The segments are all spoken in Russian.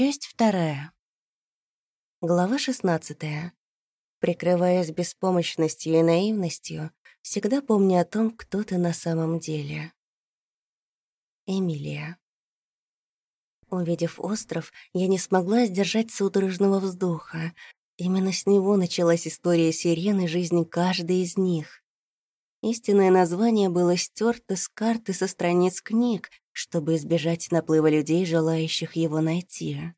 Часть вторая. Глава шестнадцатая. Прикрываясь беспомощностью и наивностью, всегда помни о том, кто ты на самом деле. Эмилия. Увидев остров, я не смогла сдержать судорожного вздоха. Именно с него началась история сирены жизни каждой из них. Истинное название было стерто с карты со страниц книг, чтобы избежать наплыва людей, желающих его найти.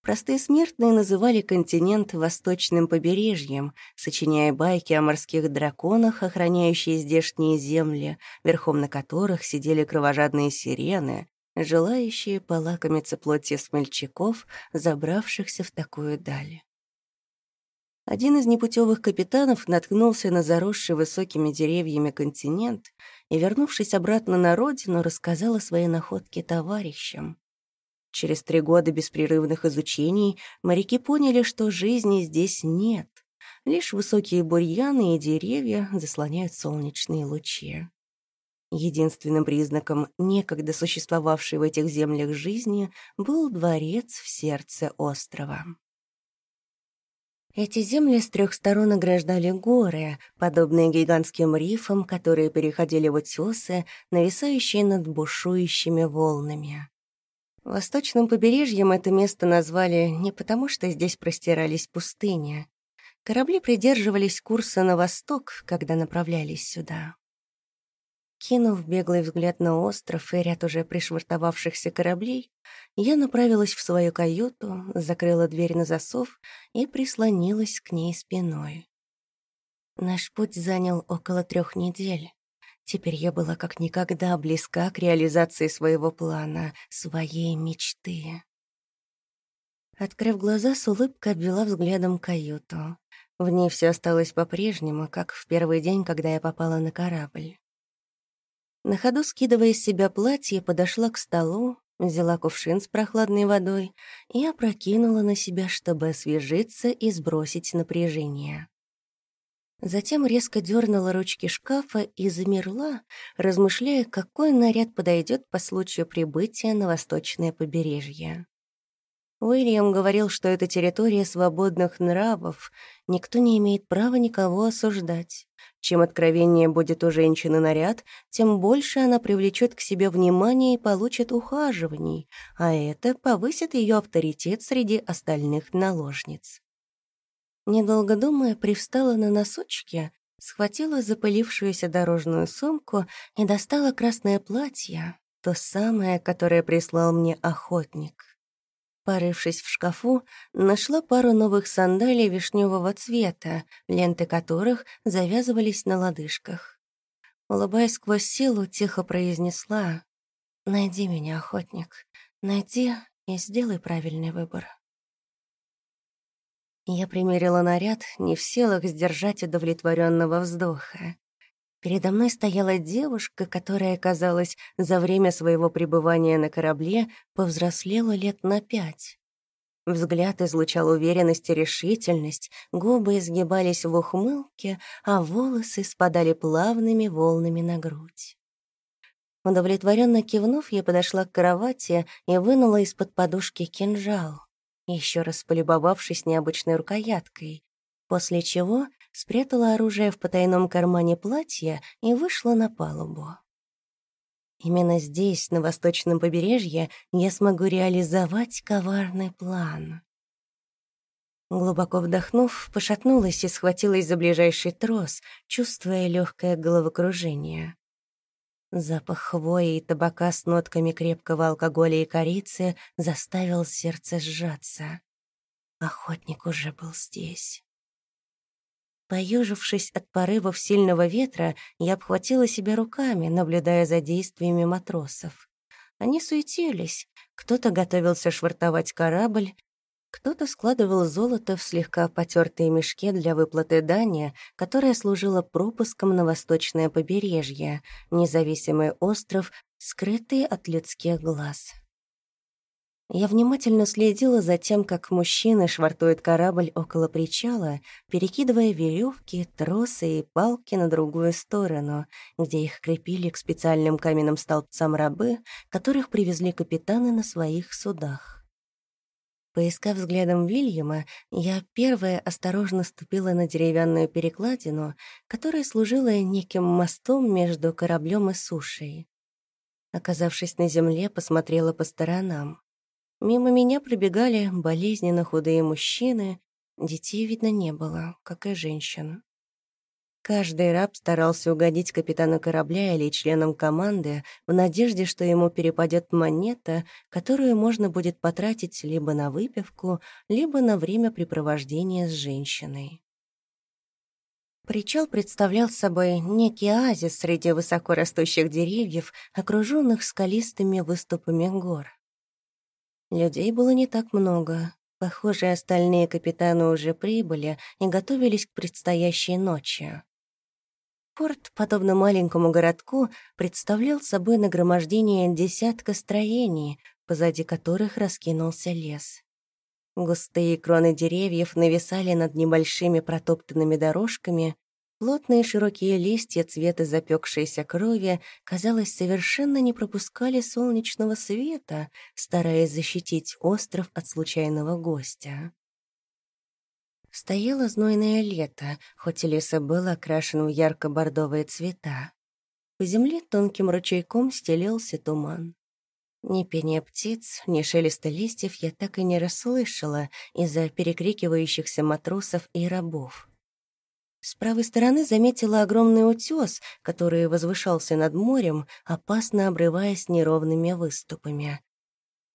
Простые смертные называли континент восточным побережьем, сочиняя байки о морских драконах, охраняющие здешние земли, верхом на которых сидели кровожадные сирены, желающие полакомиться плотью смельчаков, забравшихся в такую даль. Один из непутевых капитанов наткнулся на заросший высокими деревьями континент и, вернувшись обратно на родину, рассказал о своей находке товарищам. Через три года беспрерывных изучений моряки поняли, что жизни здесь нет. Лишь высокие бурьяны и деревья заслоняют солнечные лучи. Единственным признаком некогда существовавшей в этих землях жизни был дворец в сердце острова. Эти земли с трех сторон ограждали горы, подобные гигантским рифам, которые переходили в утесы, нависающие над бушующими волнами. Восточным побережьем это место назвали не потому, что здесь простирались пустыни. Корабли придерживались курса на восток, когда направлялись сюда. Кинув беглый взгляд на остров и ряд уже пришвартовавшихся кораблей, я направилась в свою каюту, закрыла дверь на засов и прислонилась к ней спиной. Наш путь занял около трех недель. Теперь я была как никогда близка к реализации своего плана, своей мечты. Открыв глаза, с улыбкой обвела взглядом каюту. В ней все осталось по-прежнему, как в первый день, когда я попала на корабль. На ходу, скидывая из себя платье, подошла к столу, взяла кувшин с прохладной водой и опрокинула на себя, чтобы освежиться и сбросить напряжение. Затем резко дернула ручки шкафа и замерла, размышляя, какой наряд подойдет по случаю прибытия на восточное побережье. Уильям говорил, что это территория свободных нравов, никто не имеет права никого осуждать. Чем откровеннее будет у женщины наряд, тем больше она привлечет к себе внимание и получит ухаживаний, а это повысит ее авторитет среди остальных наложниц. Недолго думая, привстала на носочки, схватила запылившуюся дорожную сумку и достала красное платье, то самое, которое прислал мне охотник. Порывшись в шкафу, нашла пару новых сандалий вишневого цвета, ленты которых завязывались на лодыжках. Улыбаясь сквозь силу, тихо произнесла «Найди меня, охотник, найди и сделай правильный выбор». Я примерила наряд, не в силах сдержать удовлетворенного вздоха. Передо мной стояла девушка, которая, казалось, за время своего пребывания на корабле повзрослела лет на пять. Взгляд излучал уверенность и решительность, губы изгибались в ухмылке, а волосы спадали плавными волнами на грудь. Удовлетворенно кивнув, я подошла к кровати и вынула из-под подушки кинжал, еще раз полюбовавшись необычной рукояткой, после чего спрятала оружие в потайном кармане платья и вышла на палубу. Именно здесь, на восточном побережье, я смогу реализовать коварный план. Глубоко вдохнув, пошатнулась и схватилась за ближайший трос, чувствуя легкое головокружение. Запах хвои и табака с нотками крепкого алкоголя и корицы заставил сердце сжаться. Охотник уже был здесь. Поежившись от порывов сильного ветра, я обхватила себя руками, наблюдая за действиями матросов. Они суетились. Кто-то готовился швартовать корабль, кто-то складывал золото в слегка потертые мешки для выплаты дани, которая служила пропуском на восточное побережье, независимый остров, скрытый от людских глаз. Я внимательно следила за тем, как мужчины швартуют корабль около причала, перекидывая веревки, тросы и палки на другую сторону, где их крепили к специальным каменным столбцам рабы, которых привезли капитаны на своих судах. Поискав взглядом Вильяма, я первая осторожно ступила на деревянную перекладину, которая служила неким мостом между кораблем и сушей. Оказавшись на земле, посмотрела по сторонам. Мимо меня пробегали болезненно худые мужчины, детей, видно, не было, как и женщин. Каждый раб старался угодить капитану корабля или членам команды в надежде, что ему перепадет монета, которую можно будет потратить либо на выпивку, либо на времяпрепровождение с женщиной. Причал представлял собой некий оазис среди высоко растущих деревьев, окруженных скалистыми выступами гор. Людей было не так много. Похоже, остальные капитаны уже прибыли и готовились к предстоящей ночи. Порт, подобно маленькому городку, представлял собой нагромождение десятка строений, позади которых раскинулся лес. Густые кроны деревьев нависали над небольшими протоптанными дорожками, плотные широкие листья цвета запекшейся крови, казалось, совершенно не пропускали солнечного света, стараясь защитить остров от случайного гостя. Стояло знойное лето, хоть и лес был окрашен в ярко-бордовые цвета. По земле тонким ручейком стелился туман. Ни пения птиц, ни шелеста листьев я так и не расслышала из-за перекрикивающихся матросов и рабов. С правой стороны заметила огромный утес, который возвышался над морем, опасно обрываясь неровными выступами.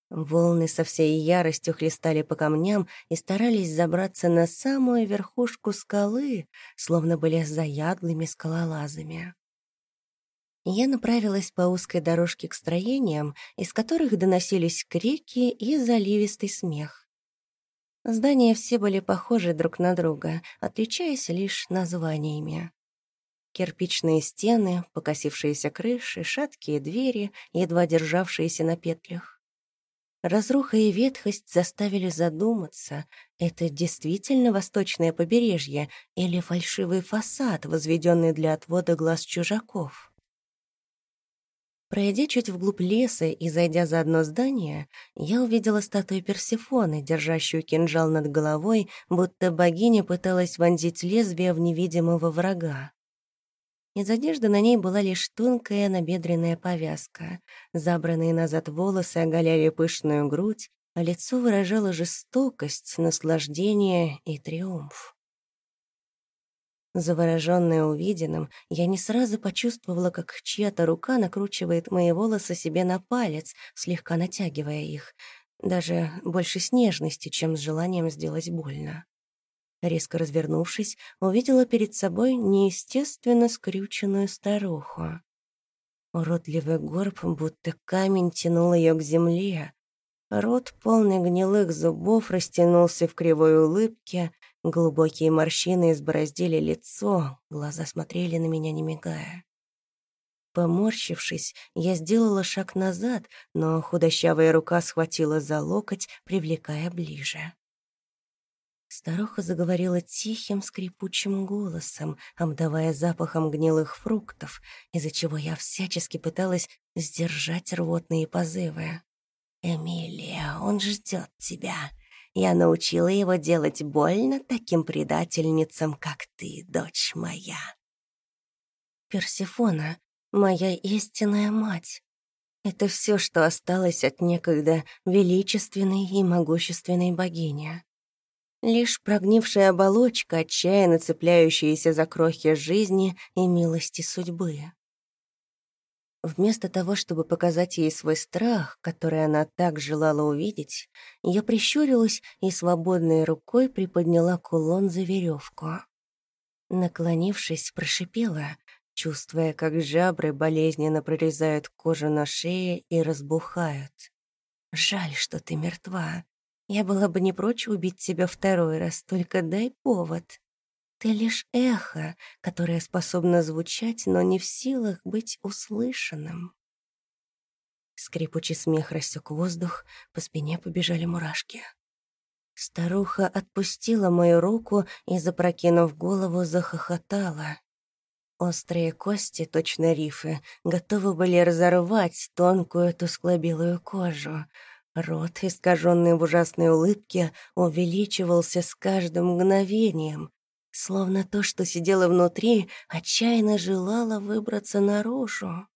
Волны со всей яростью хлестали по камням и старались забраться на самую верхушку скалы, словно были заядлыми скалолазами. Я направилась по узкой дорожке к строениям, из которых доносились крики и заливистый смех. Здания все были похожи друг на друга, отличаясь лишь названиями. Кирпичные стены, покосившиеся крыши, шаткие двери, едва державшиеся на петлях. Разруха и ветхость заставили задуматься, это действительно восточное побережье или фальшивый фасад, возведенный для отвода глаз чужаков. Пройдя чуть вглубь леса и зайдя за одно здание, я увидела статую Персефоны, держащую кинжал над головой, будто богиня пыталась вонзить лезвие в невидимого врага. Из одежды на ней была лишь тонкая набедренная повязка. Забранные назад волосы оголяли пышную грудь, а лицо выражало жестокость, наслаждение и триумф. Заворожённая увиденным, я не сразу почувствовала, как чья-то рука накручивает мои волосы себе на палец, слегка натягивая их, даже больше с нежностью, чем с желанием сделать больно. Резко развернувшись, увидела перед собой неестественно скрюченную старуху. Уродливый горб, будто камень, тянул ее к земле. Рот, полный гнилых зубов, растянулся в кривой улыбке, глубокие морщины избороздили лицо, глаза смотрели на меня, не мигая. Поморщившись, я сделала шаг назад, но худощавая рука схватила за локоть, привлекая ближе. Старуха заговорила тихим, скрипучим голосом, обдавая запахом гнилых фруктов, из-за чего я всячески пыталась сдержать рвотные позывы. «Эмилия, он ждет тебя. Я научила его делать больно таким предательницам, как ты, дочь моя». «Персифона, моя истинная мать. Это все, что осталось от некогда величественной и могущественной богини». Лишь прогнившая оболочка, отчаянно цепляющаяся за крохи жизни и милости судьбы. Вместо того, чтобы показать ей свой страх, который она так желала увидеть, я прищурилась и свободной рукой приподняла кулон за веревку. Наклонившись, прошипела, чувствуя, как жабры болезненно прорезают кожу на шее и разбухают. «Жаль, что ты мертва. Я была бы не прочь убить тебя второй раз, только дай повод. Ты лишь эхо, которое способно звучать, но не в силах быть услышанным. Скрипучий смех рассек воздух, по спине побежали мурашки. Старуха отпустила мою руку и, запрокинув голову, захохотала. Острые кости, точно рифы, готовы были разорвать тонкую тускло-белую кожу — Рот, искаженный в ужасной улыбке, увеличивался с каждым мгновением, словно то, что сидело внутри, отчаянно желало выбраться наружу.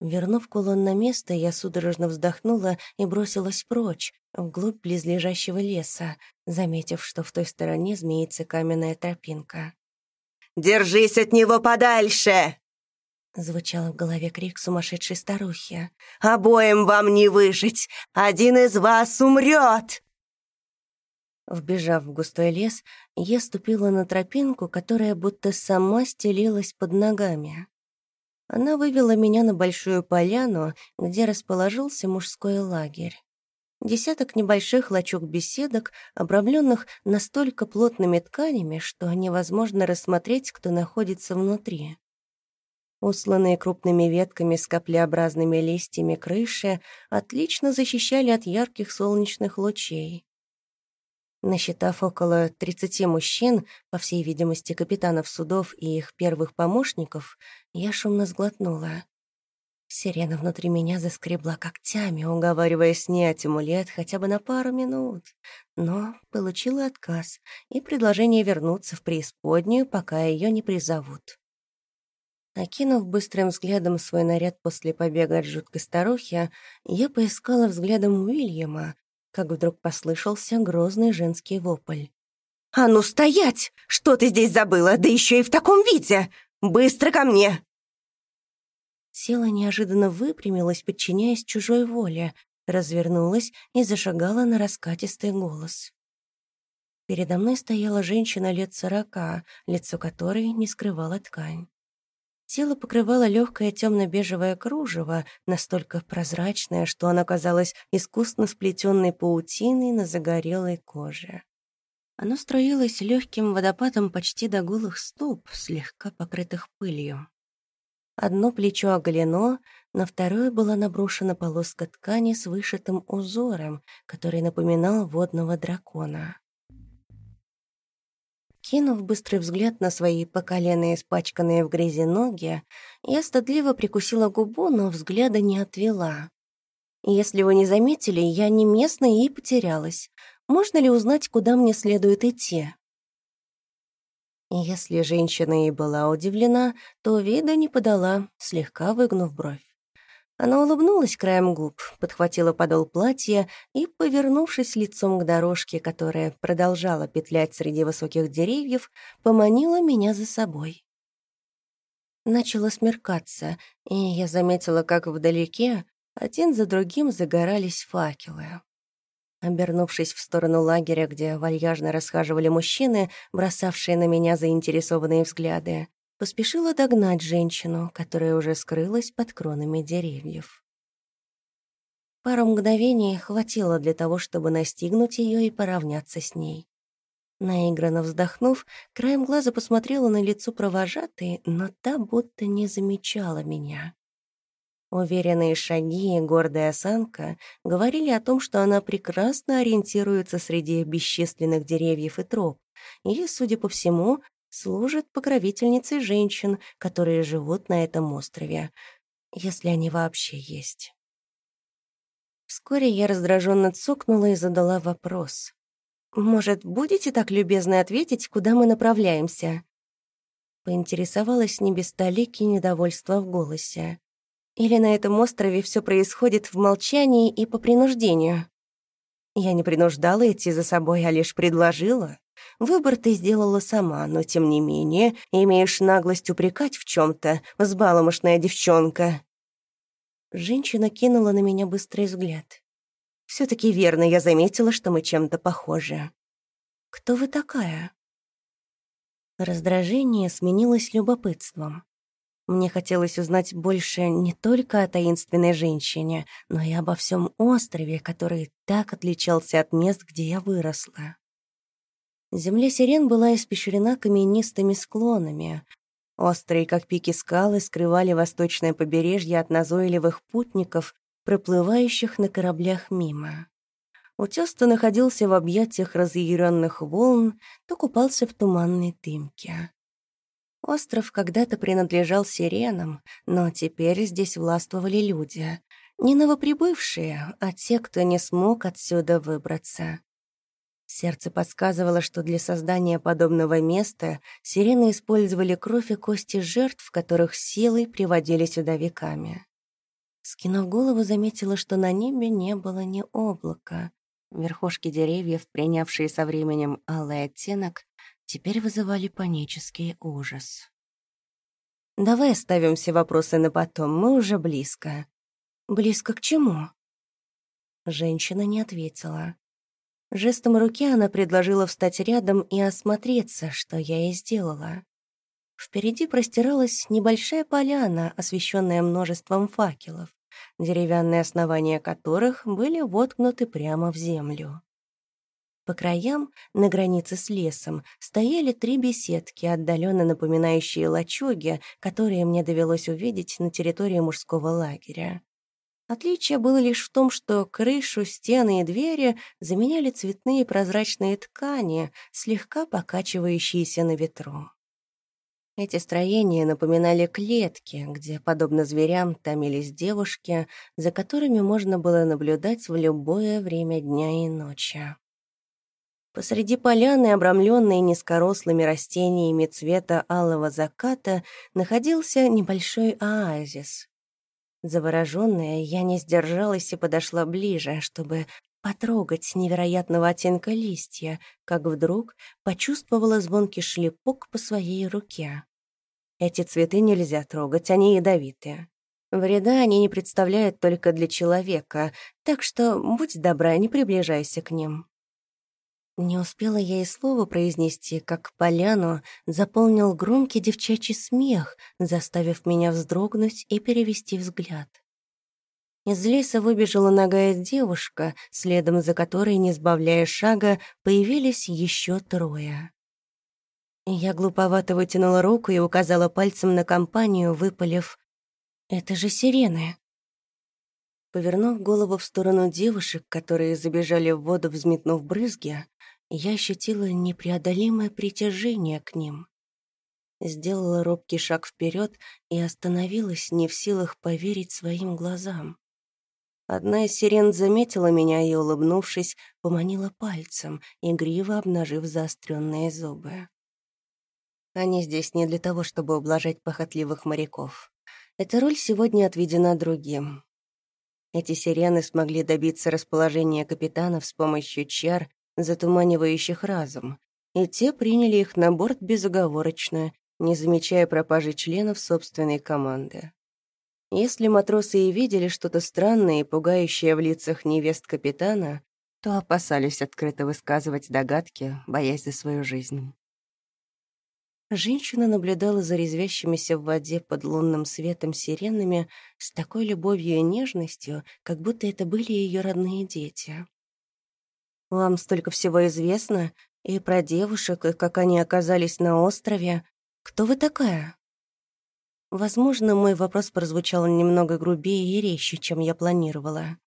Вернув кулон на место, я судорожно вздохнула и бросилась прочь, вглубь близлежащего леса, заметив, что в той стороне змеится каменная тропинка. «Держись от него подальше!» Звучал в голове крик сумасшедшей старухи. «Обоим вам не выжить! Один из вас умрет!» Вбежав в густой лес, я ступила на тропинку, которая будто сама стелилась под ногами. Она вывела меня на большую поляну, где расположился мужской лагерь. Десяток небольших лачуг-беседок, обрамленных настолько плотными тканями, что невозможно рассмотреть, кто находится внутри. Усланные крупными ветками с каплеобразными листьями крыши отлично защищали от ярких солнечных лучей. Насчитав около 30 мужчин, по всей видимости, капитанов судов и их первых помощников, я шумно сглотнула. Сирена внутри меня заскребла когтями, уговаривая снять амулет хотя бы на пару минут. Но получила отказ и предложение вернуться в преисподнюю, пока ее не призовут. Окинув быстрым взглядом свой наряд после побега от жуткой старухи, я поискала взглядом Уильяма, как вдруг послышался грозный женский вопль. «А ну стоять! Что ты здесь забыла? Да еще и в таком виде! Быстро ко мне!» Тело неожиданно выпрямилось, подчиняясь чужой воле, развернулась и зашагала на раскатистый голос. Передо мной стояла женщина лет сорока, лицо которой не скрывала ткань. Тело покрывало легкое темно-бежевое кружево, настолько прозрачное, что оно казалось искусно сплетенной паутиной на загорелой коже. Оно строилось легким водопадом почти до голых стоп, слегка покрытых пылью. Одно плечо оголено, на второе была наброшена полоска ткани с вышитым узором, который напоминал водного дракона. Кинув быстрый взгляд на свои по колено испачканные в грязи ноги, я стыдливо прикусила губу, но взгляда не отвела. Если вы не заметили, я не местная и потерялась. Можно ли узнать, куда мне следует идти? Если женщина и была удивлена, то вида не подала, слегка выгнув бровь. Она улыбнулась краем губ, подхватила подол платья и, повернувшись лицом к дорожке, которая продолжала петлять среди высоких деревьев, поманила меня за собой. Начало смеркаться, и я заметила, как вдалеке один за другим загорались факелы. Обернувшись в сторону лагеря, где вальяжно расхаживали мужчины, бросавшие на меня заинтересованные взгляды, поспешила догнать женщину, которая уже скрылась под кронами деревьев. Пару мгновений хватило для того, чтобы настигнуть ее и поравняться с ней. Наигранно вздохнув, краем глаза посмотрела на лицо провожатой, но та будто не замечала меня. Уверенные шаги и гордая осанка говорили о том, что она прекрасно ориентируется среди бесчисленных деревьев и троп, и, судя по всему, служит покровительницей женщин, которые живут на этом острове, если они вообще есть. Вскоре я раздраженно цокнула и задала вопрос. «Может, будете так любезны ответить, куда мы направляемся?» Поинтересовалась не без толики недовольства в голосе. «Или на этом острове все происходит в молчании и по принуждению?» Я не принуждала идти за собой, а лишь предложила. Выбор ты сделала сама, но тем не менее имеешь наглость упрекать в чем-то, взбаломошная девчонка». Женщина кинула на меня быстрый взгляд. все таки верно, я заметила, что мы чем-то похожи. Кто вы такая?» Раздражение сменилось любопытством. Мне хотелось узнать больше не только о таинственной женщине, но и обо всем острове, который так отличался от мест, где я выросла. Земля сирен была испещрена каменистыми склонами. Острые, как пики скалы, скрывали восточное побережье от назойливых путников, проплывающих на кораблях мимо. Утес то находился в объятиях разъяренных волн, то купался в туманной дымке. Остров когда-то принадлежал сиренам, но теперь здесь властвовали люди. Не новоприбывшие, а те, кто не смог отсюда выбраться. Сердце подсказывало, что для создания подобного места сирены использовали кровь и кости жертв, которых силой приводили сюда веками. Скинув голову, заметила, что на небе не было ни облака. Верхушки деревьев, принявшие со временем алый оттенок, теперь вызывали панический ужас. «Давай оставим все вопросы на потом, мы уже близко». «Близко к чему?» Женщина не ответила. Жестом руки она предложила встать рядом и осмотреться, что я и сделала. Впереди простиралась небольшая поляна, освещенная множеством факелов, деревянные основания которых были воткнуты прямо в землю. По краям, на границе с лесом, стояли три беседки, отдаленно напоминающие лачуги, которые мне довелось увидеть на территории мужского лагеря. Отличие было лишь в том, что крышу, стены и двери заменяли цветные прозрачные ткани, слегка покачивающиеся на ветру. Эти строения напоминали клетки, где, подобно зверям, томились девушки, за которыми можно было наблюдать в любое время дня и ночи. Посреди поляны, обрамленной низкорослыми растениями цвета алого заката, находился небольшой оазис. Завороженная, я не сдержалась и подошла ближе, чтобы потрогать невероятного оттенка листья, как вдруг почувствовала звонкий шлепок по своей руке. Эти цветы нельзя трогать, они ядовитые. Вреда они не представляют только для человека, так что будь добра, не приближайся к ним. Не успела я и слова произнести, как поляну заполнил громкий девчачий смех, заставив меня вздрогнуть и перевести взгляд. Из леса выбежала ногая девушка, следом за которой, не сбавляя шага, появились еще трое. Я глуповато вытянула руку и указала пальцем на компанию, выпалив «Это же сирены!» Повернув голову в сторону девушек, которые забежали в воду, взметнув брызги, я ощутила непреодолимое притяжение к ним. Сделала робкий шаг вперед и остановилась, не в силах поверить своим глазам. Одна из сирен заметила меня и, улыбнувшись, поманила пальцем, игриво обнажив заостренные зубы. Они здесь не для того, чтобы ублажать похотливых моряков. Эта роль сегодня отведена другим. Эти сирены смогли добиться расположения капитанов с помощью чар затуманивающих разум, и те приняли их на борт безоговорочно, не замечая пропажи членов собственной команды. Если матросы и видели что-то странное и пугающее в лицах невест капитана, то опасались открыто высказывать догадки, боясь за свою жизнь. Женщина наблюдала за резвящимися в воде под лунным светом сиренами с такой любовью и нежностью, как будто это были ее родные дети. Вам столько всего известно, и про девушек, и как они оказались на острове. Кто вы такая?» Возможно, мой вопрос прозвучал немного грубее и резче, чем я планировала.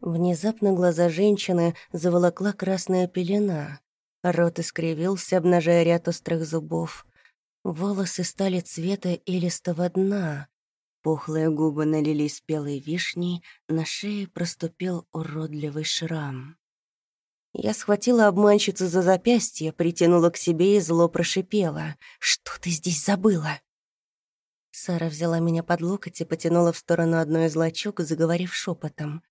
Внезапно глаза женщины заволокла красная пелена. Рот искривился, обнажая ряд острых зубов. Волосы стали цвета илистого дна. Пухлые губы налились спелой вишней, на шее проступил уродливый шрам. Я схватила обманщицу за запястье, притянула к себе и зло прошипела. «Что ты здесь забыла?» Сара взяла меня под локоть и потянула в сторону одной из лачуг, заговорив шепотом.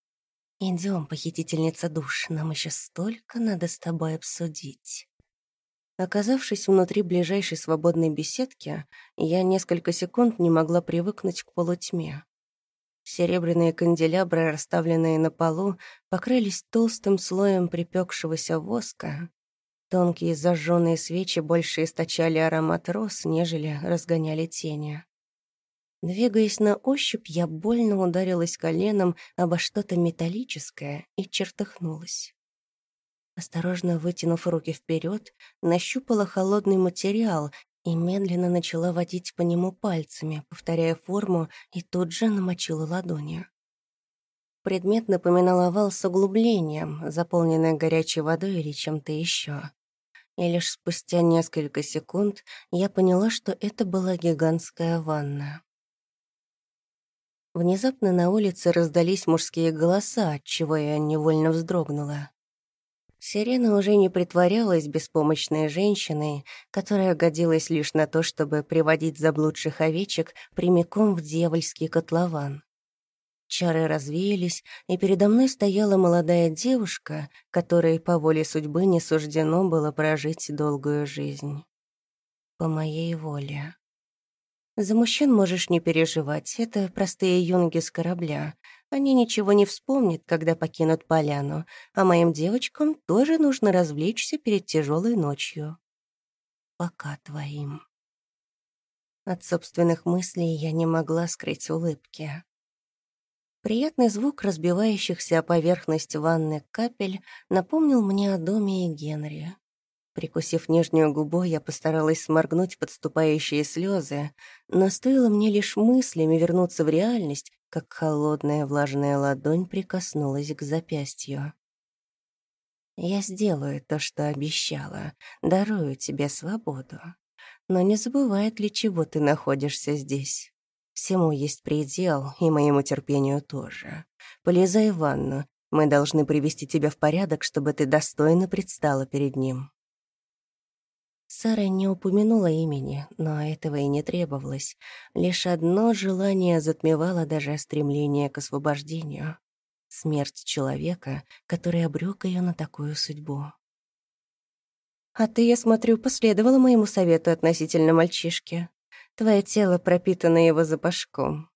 «Идем, похитительница душ, нам еще столько надо с тобой обсудить». Оказавшись внутри ближайшей свободной беседки, я несколько секунд не могла привыкнуть к полутьме. Серебряные канделябры, расставленные на полу, покрылись толстым слоем припекшегося воска. Тонкие зажженные свечи больше источали аромат роз, нежели разгоняли тени. Двигаясь на ощупь, я больно ударилась коленом обо что-то металлическое и чертыхнулась. Осторожно вытянув руки вперед, нащупала холодный материал и медленно начала водить по нему пальцами, повторяя форму, и тут же намочила ладони. Предмет напоминал овал с углублением, заполненный горячей водой или чем-то еще. И лишь спустя несколько секунд я поняла, что это была гигантская ванна. Внезапно на улице раздались мужские голоса, от чего я невольно вздрогнула. Сирена уже не притворялась беспомощной женщиной, которая годилась лишь на то, чтобы приводить заблудших овечек прямиком в дьявольский котлован. Чары развеялись, и передо мной стояла молодая девушка, которой по воле судьбы не суждено было прожить долгую жизнь. По моей воле. За мужчин можешь не переживать, это простые юнги с корабля. Они ничего не вспомнят, когда покинут поляну, а моим девочкам тоже нужно развлечься перед тяжелой ночью. Пока твоим. От собственных мыслей я не могла скрыть улыбки. Приятный звук разбивающихся о поверхность ванны капель напомнил мне о доме и Генри. Прикусив нижнюю губу, я постаралась сморгнуть подступающие слезы, но стоило мне лишь мыслями вернуться в реальность, как холодная влажная ладонь прикоснулась к запястью. «Я сделаю то, что обещала, дарую тебе свободу. Но не забывай, для чего ты находишься здесь. Всему есть предел, и моему терпению тоже. Полезай в ванну, мы должны привести тебя в порядок, чтобы ты достойно предстала перед ним». Сара не упомянула имени, но этого и не требовалось. Лишь одно желание затмевало даже стремление к освобождению. Смерть человека, который обрек ее на такую судьбу. «А ты, я смотрю, последовала моему совету относительно мальчишки. Твое тело пропитано его запашком».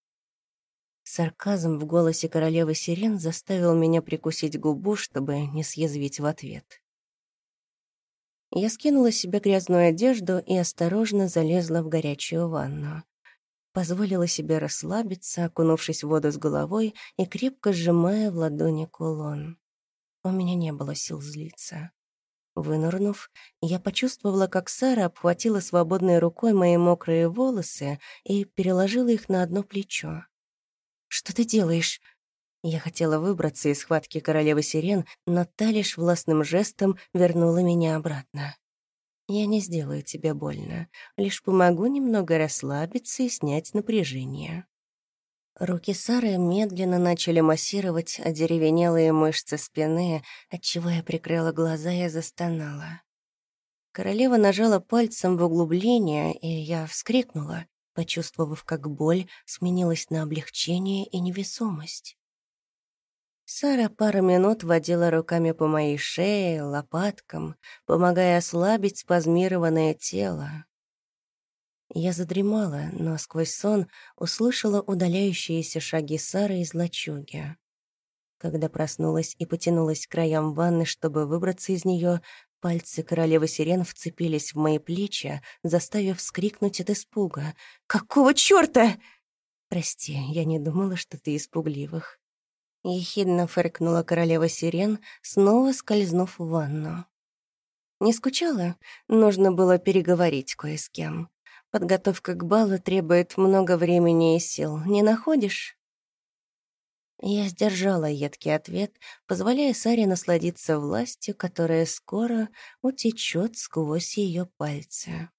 Сарказм в голосе королевы Сирен заставил меня прикусить губу, чтобы не съязвить в ответ. Я скинула с себя грязную одежду и осторожно залезла в горячую ванну. Позволила себе расслабиться, окунувшись в воду с головой и крепко сжимая в ладони кулон. У меня не было сил злиться. Вынырнув, я почувствовала, как Сара обхватила свободной рукой мои мокрые волосы и переложила их на одно плечо. «Что ты делаешь?» Я хотела выбраться из схватки королевы сирен, но та лишь властным жестом вернула меня обратно. «Я не сделаю тебе больно, лишь помогу немного расслабиться и снять напряжение». Руки Сары медленно начали массировать одеревенелые мышцы спины, отчего я прикрыла глаза и застонала. Королева нажала пальцем в углубление, и я вскрикнула, почувствовав, как боль сменилась на облегчение и невесомость. Сара пару минут водила руками по моей шее, лопаткам, помогая ослабить спазмированное тело. Я задремала, но сквозь сон услышала удаляющиеся шаги Сары из лачуги. Когда проснулась и потянулась к краям ванны, чтобы выбраться из нее, пальцы королевы сирен вцепились в мои плечи, заставив вскрикнуть от испуга. «Какого чёрта?» «Прости, я не думала, что ты испугливых», Ехидно фыркнула королева сирен, снова скользнув в ванну. Не скучала? Нужно было переговорить кое с кем. Подготовка к балу требует много времени и сил, не находишь? Я сдержала едкий ответ, позволяя Саре насладиться властью, которая скоро утечет сквозь ее пальцы.